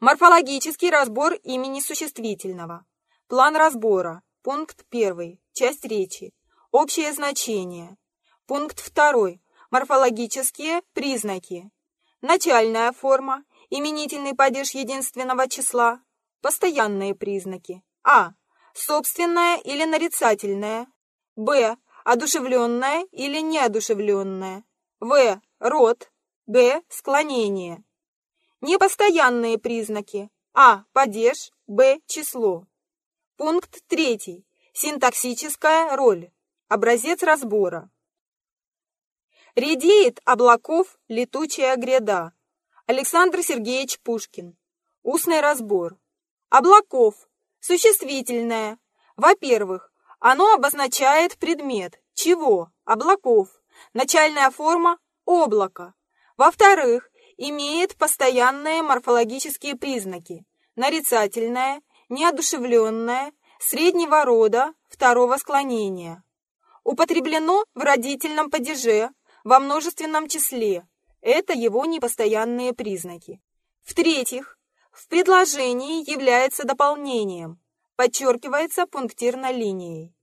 Морфологический разбор имени существительного. План разбора. Пункт 1. Часть речи. Общее значение. Пункт 2. Морфологические признаки. Начальная форма. Именительный падеж единственного числа. Постоянные признаки. А. Собственное или нарицательное. Б. Одушевленное или неодушевленное. В. Род. Г. Склонение. Непостоянные признаки. А. Падеж. Б. Число. Пункт 3. Синтаксическая роль. Образец разбора. Редеет облаков летучая гряда. Александр Сергеевич Пушкин. Устный разбор. Облаков. Существительное. Во-первых, оно обозначает предмет. Чего? Облаков. Начальная форма – облако. Во-вторых, имеет постоянные морфологические признаки. Нарицательное, неодушевленное, среднего рода, второго склонения. Употреблено в родительном падеже, во множественном числе. Это его непостоянные признаки. В-третьих, в предложении является дополнением, подчеркивается пунктирной линией.